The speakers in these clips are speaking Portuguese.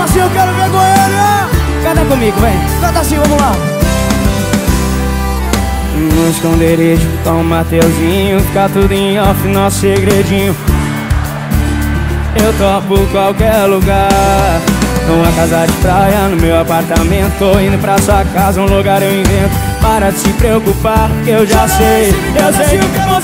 Fala assim, eu quero ver Goiânia. Canta comigo, vem. Canta assim, vamos lá. No esconderijo com o Mateuzinho Fica tudo em off, nosso segredinho Eu topo qualquer lugar Numa casa de praia, no meu apartamento Tô indo pra sua casa, um lugar eu invento Para de se preocupar, que eu já sei Eu sei que quero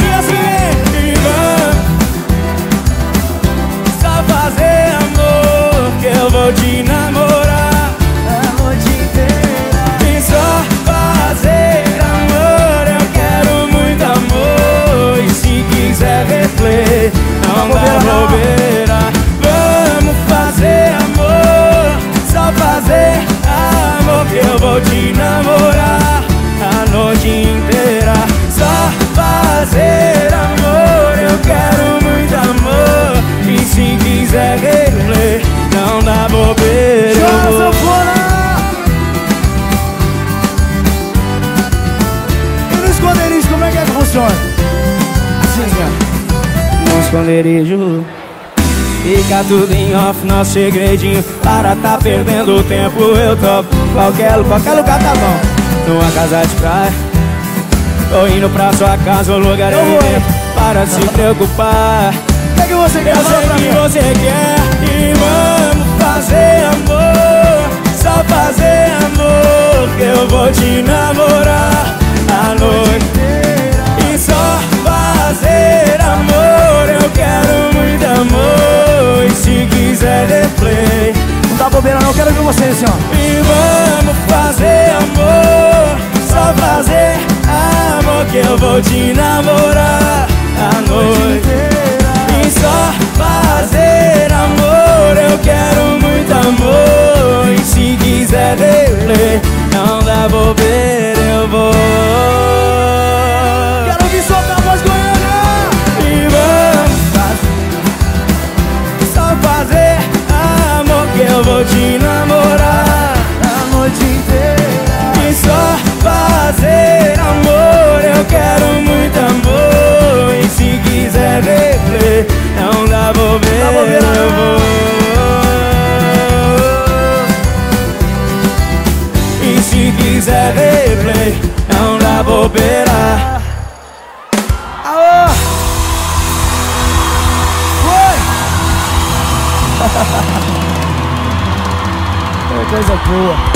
replay Não dá bobeira, Vamos fazer amor Só fazer amor Que eu vou te namorar A noite inteira Só fazer amor Eu quero muito amor E se quiser replay Não dá bobeira Chora, sanfona. E no esconderijo, como é que é que funciona? Assim, ó. Esconderijo Fica tudo em off, nosso segredinho. Para tá perdendo tempo, eu topo. Qualquer, qualquer lugar tá bom. Numa casa de praia. Tô indo pra sua casa, o lugar eu Eu vou, invento Para de se preocupar. O que, é que você quer Eu sei que você quer bobeira não, quero ver você assim, ó. E vamos fazer amor Só fazer amor Que eu vou te namorar A noite. E só fazer amor Eu quero muito amor. E se quiser Não dá bobeira, vou te namorar A noite inteira. E só fazer amor Eu quero muito amor E se quiser replay Não dá bobeira, eu vou E se quiser replay Não dá bobeira Aô! Foi! Coisa boa.